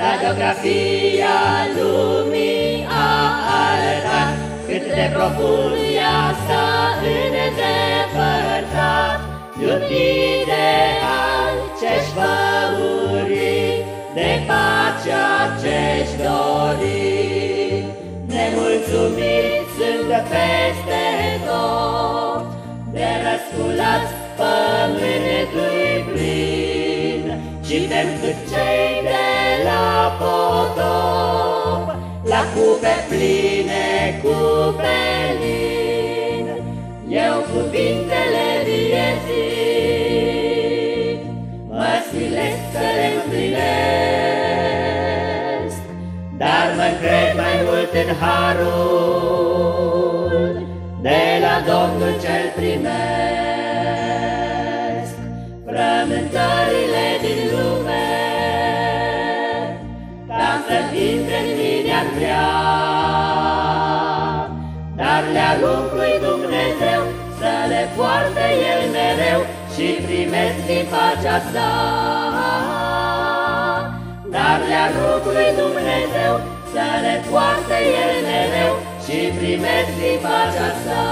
Radiografia lumii a arătat Cât de profund ea s-a îndepărtat. Iubire al ce-și făuri De pacea ce-și dori. Nemulțumiți sunt peste tot De răsculați pământul plin. Și cât cupe pline cu pelin, eu cuvintele vieții, mă stilesc să le împlinesc, dar mă cred mai mult în harul de la Domnul cel primesc. Dar le arunc lui Dumnezeu să le poarte El mereu și primesc din pacea sa. Dar le arunc lui Dumnezeu să le poarte El mereu și primesc din pacea sa.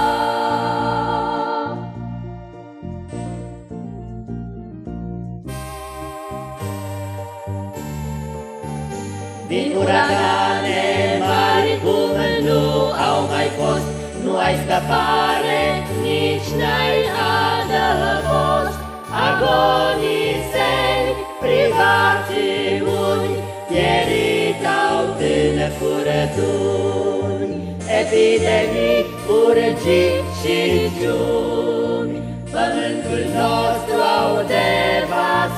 Din uragane mari cum nu au mai fost, Nu ai scăpare, nici n-ai adăpost. Agoniseni, privațiuni, Pieritau în furătuni, Epidemii, urgii și ciuni, Pământul nostru au devastat,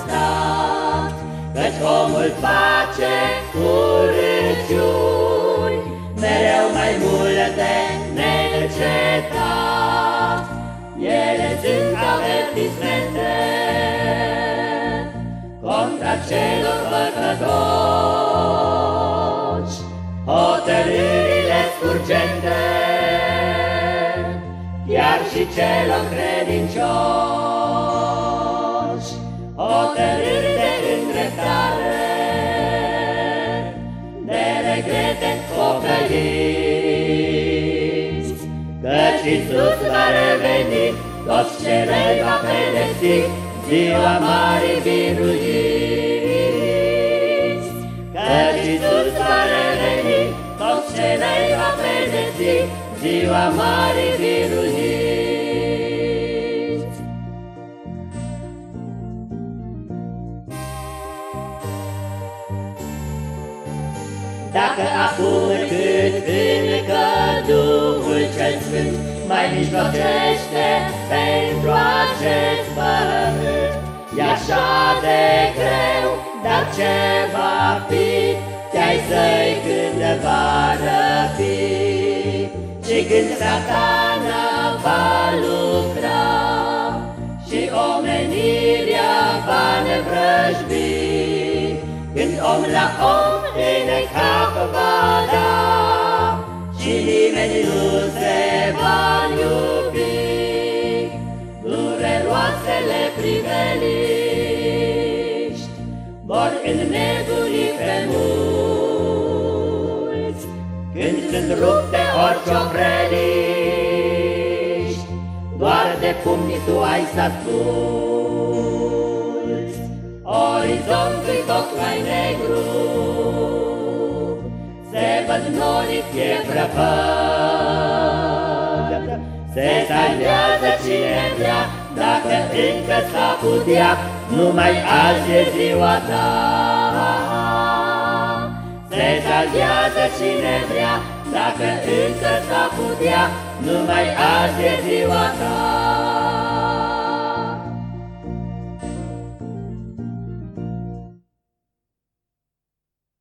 Căci omul face contra celor păcătoși, hotărârile scurgente, chiar și celor credincioși, hotărâri de îndreptare, regrete pocăiți. Căci Iisus va reveni, toți ce răi va pedepsi, ziua marii biruiți. Căci Iisus va reveni, toți ce răi va pedepsi, ziua marii biruiți. Dacă acum cât încă Duhul cel Sfânt mai mijlocește pentru acest pământ, E așa de greu, dar ce va fi, te-ai să-i când va răfi. Și când satana va lucra și omenirea va nevrăjbi, când om la om în cap va da Și nimeni nu se va iubi Dureroasele priveliști Vor înnebuni pe mulți Când sunt rupte orice opreliști Doar de pumni tu ai să asculți. Orizontul tot mai negru Se văd norii fie prăpăd. Se salvează cine vrea Dacă încă s-a putea Numai azi e ziua ta. Se salvează cine vrea. Dacă încă s-a putea Numai azi e ziua ta